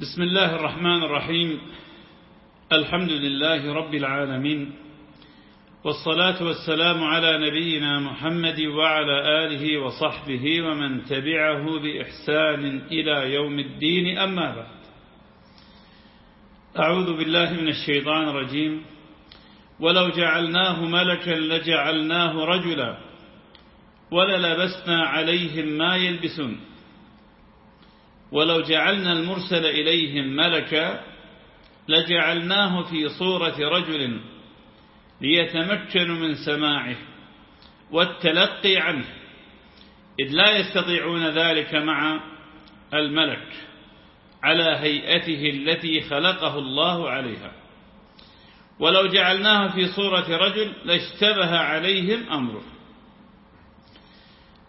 بسم الله الرحمن الرحيم. الحمد لله رب العالمين. والصلاة والسلام على نبينا محمد وعلى آله وصحبه ومن تبعه بإحسان إلى يوم الدين. أما بعد. أعوذ بالله من الشيطان الرجيم. ولو جعلناه ملكا لجعلناه رجلا. وللبسنا عليهم ما يلبسون. ولو جعلنا المرسل إليهم ملكا لجعلناه في صورة رجل ليتمكنوا من سماعه والتلقي عنه. إذ لا يستطيعون ذلك مع الملك على هيئته التي خلقه الله عليها. ولو جعلناه في صورة رجل لاشتبه عليهم أمره.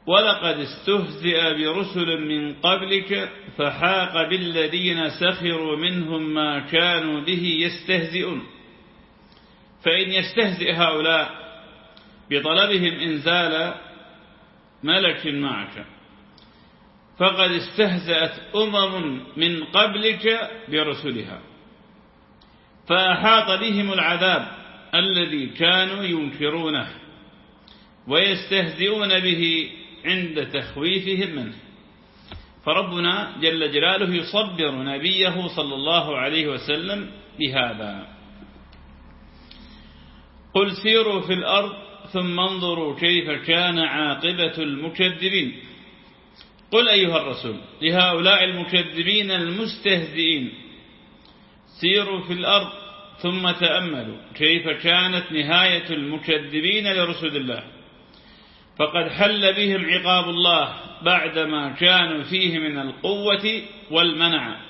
ولقد استهزئ برسل من قبلك فحاق بالذين سخروا منهم ما كانوا به يستهزئون. فإن يستهزئ هؤلاء بطلبهم إنزال ملك معك. فقد استهزأت أمم من قبلك برسلها. فأحاط بهم العذاب الذي كانوا ينكرونه ويستهزئون به عند تخويفهم منه. فربنا جل جلاله يصبر نبيه صلى الله عليه وسلم بهذا. قل سيروا في الأرض ثم انظروا كيف كان عاقبة المكذبين. قل أيها الرسول لهؤلاء المكذبين المستهزئين سيروا في الأرض ثم تأملوا كيف كانت نهاية المكذبين لرسل الله. فقد حل بهم عقاب الله بعدما كانوا فيه من القوة والمنع.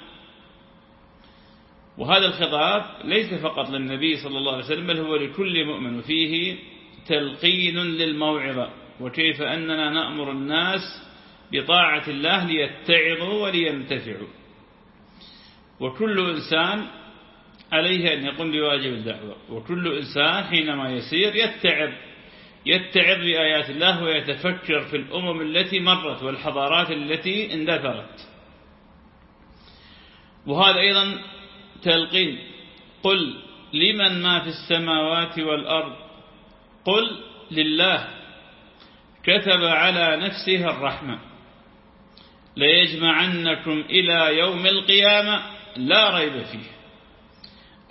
وهذا الخطاب ليس فقط للنبي صلى الله عليه وسلم بل هو لكل مؤمن فيه تلقين للموعظة. وكيف أننا نأمر الناس بطاعة الله ليتعظوا ولينتفعوا. وكل إنسان عليه أن يقوم بواجب الدعوة. وكل إنسان حينما يسير يتعظ. يتعظ بآيات الله ويتفكر في الأمم التي مرت والحضارات التي اندثرت. وهذا أيضا تلقين. قل لمن ما في السماوات والأرض؟ قل لله. كتب على نفسه الرحمة. ليجمعنكم إلى يوم القيامة لا ريب فيه.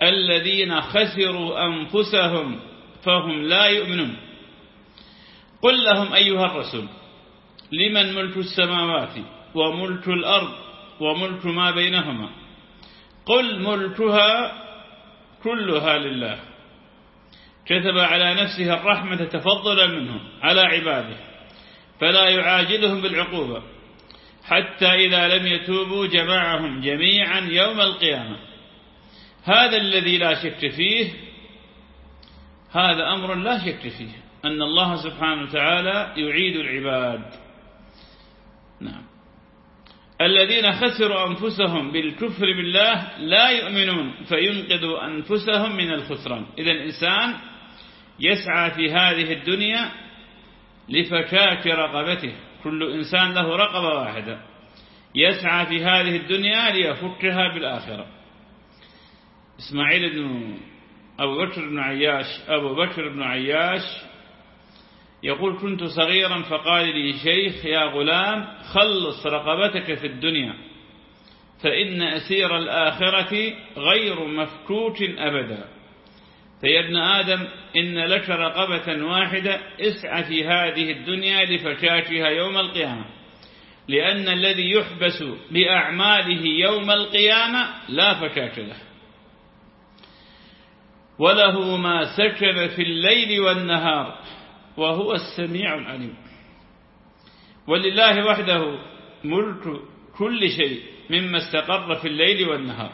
الذين خسروا أنفسهم فهم لا يؤمنون. قل لهم أيها الرسول لمن ملك السماوات وملك الأرض وملك ما بينهما؟ قل ملكها كلها لله. كتب على نفسه الرحمة تفضلا منه على عباده فلا يعاجلهم بالعقوبة حتى إذا لم يتوبوا جمعهم جميعا يوم القيامة. هذا الذي لا شك فيه هذا أمر لا شك فيه. أن الله سبحانه وتعالى يعيد العباد. نعم. الذين خسروا أنفسهم بالكفر بالله لا يؤمنون فينقذوا أنفسهم من الخسران. إذا الإنسان يسعى في هذه الدنيا لفكاك رقبته. كل إنسان له رقبة واحدة. يسعى في هذه الدنيا ليفكها بالآخرة. إسماعيل بن أبو بكر بن عياش أبو بكر بن عياش يقول كنت صغيرا فقال لي شيخ يا غلام خلص رقبتك في الدنيا فإن أسير الآخرة غير مفكوك أبدا. فيا ابن آدم إن لك رقبة واحدة اسعى في هذه الدنيا لفكاكها يوم القيامة لأن الذي يحبس بأعماله يوم القيامة لا فكاك له. وله ما سكن في الليل والنهار وهو السميع العليم. ولله وحده ملك كل شيء مما استقر في الليل والنهار.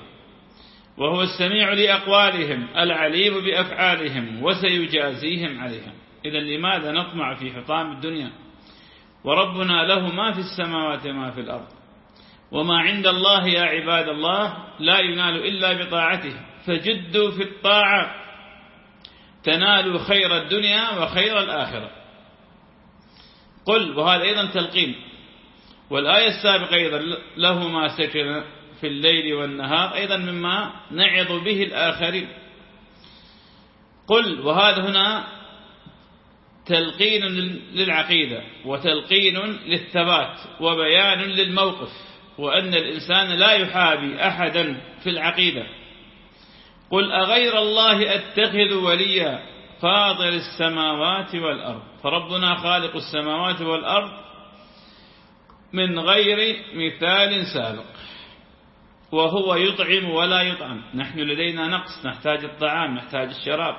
وهو السميع لأقوالهم العليم بأفعالهم وسيجازيهم عليها. إذا لماذا نطمع في حطام الدنيا؟ وربنا له ما في السماوات وما في الأرض. وما عند الله يا عباد الله لا ينال إلا بطاعته. فجدوا في الطاعة تنالوا خير الدنيا وخير الآخرة. قل وهذا أيضا تلقين. والآية السابقة أيضا له ما سكن في الليل والنهار أيضا مما نعظ به الآخرين. قل وهذا هنا تلقين للعقيدة وتلقين للثبات وبيان للموقف وأن الإنسان لا يحابي أحدا في العقيدة. قل أغير الله أتخذ وليا فاطر السماوات والأرض. فربنا خالق السماوات والأرض من غير مثال سابق وهو يطعم ولا يطعم. نحن لدينا نقص نحتاج الطعام نحتاج الشراب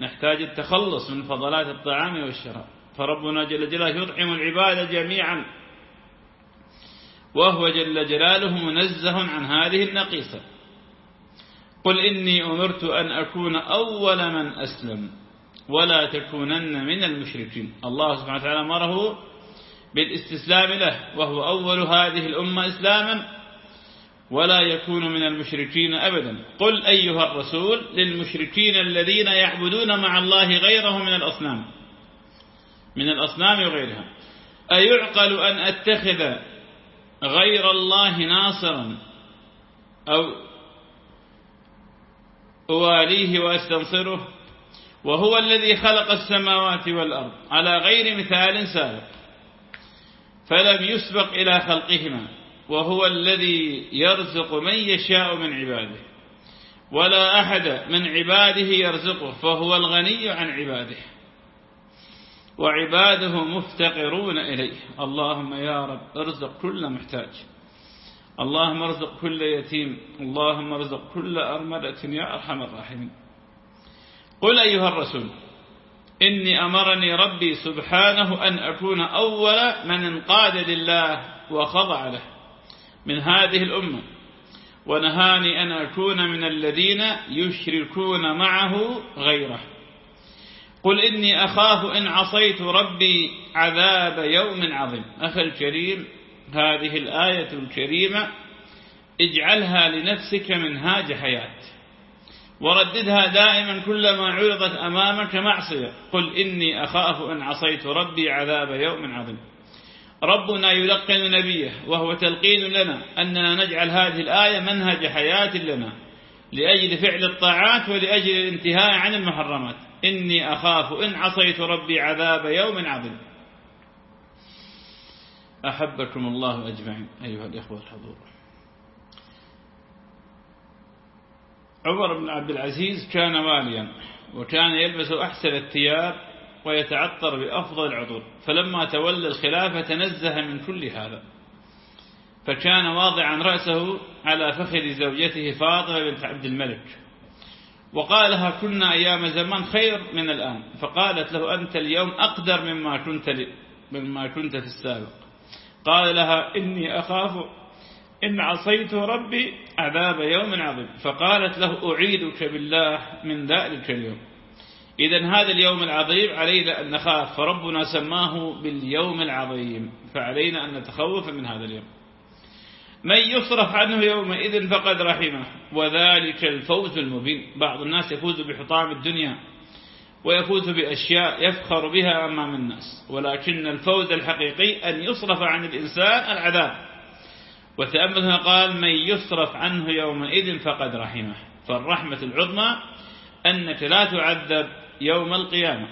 نحتاج التخلص من فضلات الطعام والشراب. فربنا جل جلاله يطعم العباد جميعا وهو جل جلاله منزه عن هذه النقيصة. قل إني أمرت أن أكون أول من أسلم ولا تكونن من المشركين. الله سبحانه وتعالى أمره بالاستسلام له وهو أول هذه الأمة إسلاما ولا يكون من المشركين أبدا. قل أيها الرسول للمشركين الذين يعبدون مع الله غيره من الأصنام من الأصنام وغيرها أيعقل أن أتخذ غير الله ناصرا أو أواليه وأستنصره وهو الذي خلق السماوات والأرض على غير مثال سابق فلم يسبق إلى خلقهما وهو الذي يرزق من يشاء من عباده ولا أحد من عباده يرزقه فهو الغني عن عباده وعباده مفتقرون إليه. اللهم يا رب ارزق كل محتاج. اللهم ارزق كل يتيم اللهم ارزق كل أرملة يا أرحم الراحمين. قل أيها الرسول إني أمرني ربي سبحانه أن أكون أول من انقاد لله وخضع له من هذه الأمة ونهاني أن أكون من الذين يشركون معه غيره. قل إني أخاف إن عصيت ربي عذاب يوم عظيم. أخي الكريم هذه الآية الكريمة اجعلها لنفسك منهاج حياة. ورددها دائما كلما عرضت أمامك معصية. قل إني أخاف إن عصيت ربي عذاب يوم عظيم. ربنا يلقن نبيه وهو تلقين لنا أننا نجعل هذه الآية منهج حياة لنا لأجل فعل الطاعات ولأجل الانتهاء عن المحرمات. إني أخاف إن عصيت ربي عذاب يوم عظيم. أحبكم الله أجمعين. أيها الإخوة الحضور. عمر بن عبد العزيز كان واليا وكان يلبس أحسن الثياب ويتعطر بأفضل العطور فلما تولى الخلافة تنزه من كل هذا فكان واضعا رأسه على فخذ زوجته فاطمة بنت عبد الملك وقالها كنا أيام زمان خير من الآن. فقالت له أنت اليوم أقدر مما كنت, مما كنت في السابق. قال لها إني أخاف إن عصيت ربي عذاب يوم عظيم. فقالت له أعيدك بالله من ذلك اليوم. إذا هذا اليوم العظيم علينا أن نخاف فربنا سماه باليوم العظيم. فعلينا أن نتخوف من هذا اليوم. من يصرف عنه يومئذ فقد رحمه وذلك الفوز المبين. بعض الناس يفوز بحطام الدنيا. ويفوز بأشياء يفخر بها أمام الناس. ولكن الفوز الحقيقي أن يصرف عن الإنسان العذاب. وتأملها قال من يصرف عنه يومئذ فقد رحمه. فالرحمة العظمى أنك لا تعذب يوم القيامة.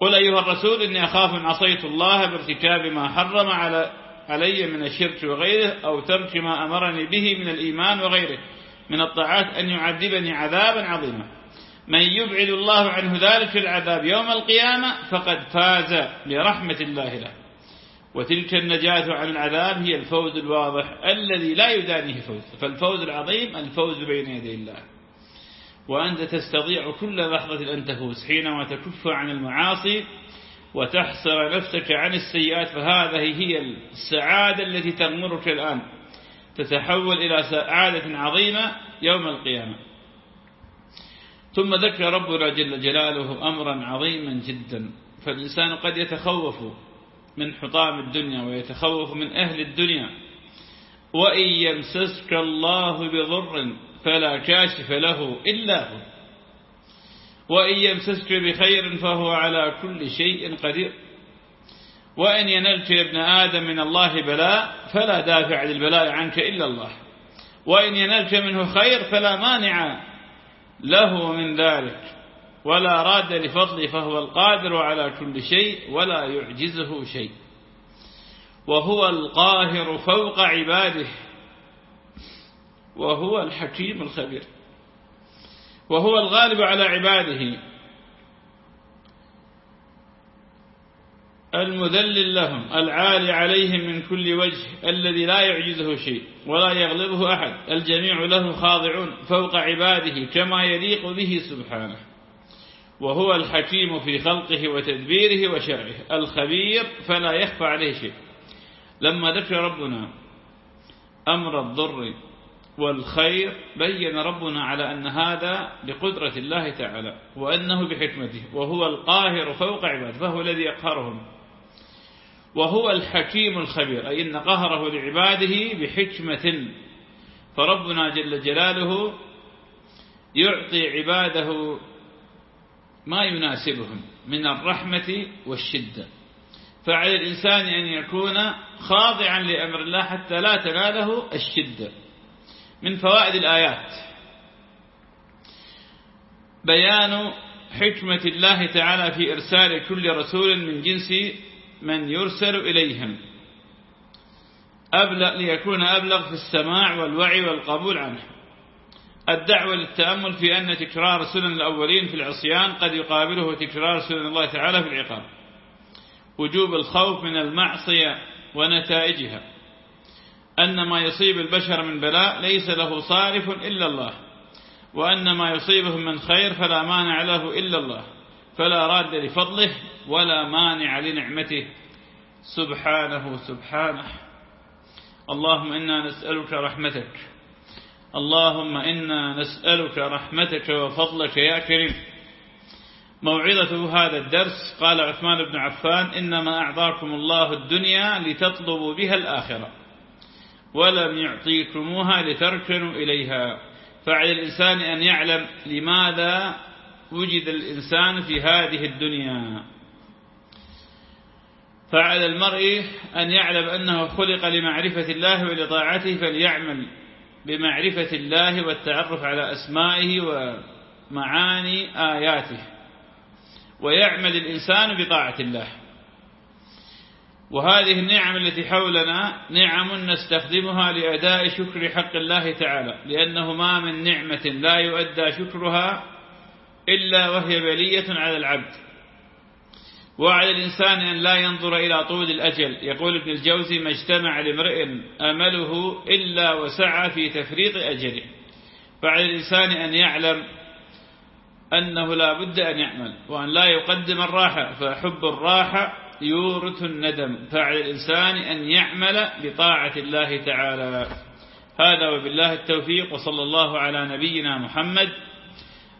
قل أيها الرسول إني أخاف إن عصيت الله بارتكاب ما حرم على علي من الشرك وغيره أو ترك ما أمرني به من الإيمان وغيره. من الطاعات أن يعذبني عذابا عظيما. من يبعد الله عنه ذلك العذاب يوم القيامة فقد فاز برحمة الله له. وتلك النجاة عن العذاب هي الفوز الواضح الذي لا يدانيه فوز فالفوز العظيم الفوز بين يدي الله. وأنت تستطيع كل لحظة أن تفوز حينما تكف عن المعاصي وتحصر نفسك عن السيئات فهذه هي السعادة التي تغمرك الآن. تتحول إلى سعادة عظيمة يوم القيامة. ثم ذكر ربنا جل جلاله أمرا عظيما جدا. فالإنسان قد يتخوف من حطام الدنيا ويتخوف من أهل الدنيا. وإن يمسسك الله بضر فلا كاشف له إلا هو. وإن يمسسك بخير فهو على كل شيء قدير. وإن ينلك يا ابن آدم من الله بلاء فلا دافع للبلاء عنك إلا الله. وإن ينلك منه خير فلا مانع له من ذلك ولا راد لفضله فهو القادر على كل شيء ولا يعجزه شيء. وهو القاهر فوق عباده وهو الحكيم الخبير. وهو الغالب على عباده. المذلل لهم العالي عليهم من كل وجه الذي لا يعجزه شيء ولا يغلبه أحد الجميع له خاضعون فوق عباده كما يليق به سبحانه. وهو الحكيم في خلقه وتدبيره وشرعه الخبير فلا يخفى عليه شيء. لما ذكر ربنا أمر الضر والخير بين ربنا على أن هذا بقدرة الله تعالى وأنه بحكمته وهو القاهر فوق عباده فهو الذي يقهرهم. وهو الحكيم الخبير أي أن قهره لعباده بحكمة. فربنا جل جلاله يعطي عباده ما يناسبهم من الرحمة والشدة. فعلى الإنسان أن يكون خاضعا لأمر الله حتى لا تناله الشدة. من فوائد الآيات. بيان حكمة الله تعالى في إرسال كل رسول من جنس من يرسل إليهم. أبلغ ليكون أبلغ في السماع والوعي والقبول عنه. الدعوة للتأمل في أن تكرار سنن الأولين في العصيان قد يقابله تكرار سنن الله تعالى في العقاب. وجوب الخوف من المعصية ونتائجها. أن ما يصيب البشر من بلاء ليس له صارف إلا الله. وأن ما يصيبهم من خير فلا مانع له إلا الله. فلا راد لفضله ولا مانع لنعمته. سبحانه سبحانه. اللهم إنا نسألك رحمتك. اللهم إنا نسألك رحمتك وفضلك يا كريم. موعظة هذا الدرس قال عثمان بن عفان إنما أعطاكم الله الدنيا لتطلبوا بها الآخرة ولم يعطيكموها لتركنوا إليها. فعلى الإنسان أن يعلم لماذا وجد الإنسان في هذه الدنيا. فعلى المرء أن يعلم أنه خلق لمعرفة الله ولطاعته فليعمل بمعرفة الله والتعرف على أسمائه ومعاني آياته. ويعمل الإنسان بطاعة الله. وهذه النعم التي حولنا نعم نستخدمها لأداء شكر حق الله تعالى. لأنه ما من نعمة لا يؤدى شكرها إلا وهي بلية على العبد. وعلى الإنسان أن لا ينظر إلى طول الأجل. يقول ابن الجوزي ما اجتمع لامرئ أمله إلا وسعى في تفريط أجله. فعلى الإنسان أن يعلم أنه لا بد أن يعمل وأن لا يقدم الراحة. فحب الراحة يورث الندم. فعلى الإنسان أن يعمل بطاعة الله تعالى. هذا وبالله التوفيق وصلى الله على نبينا محمد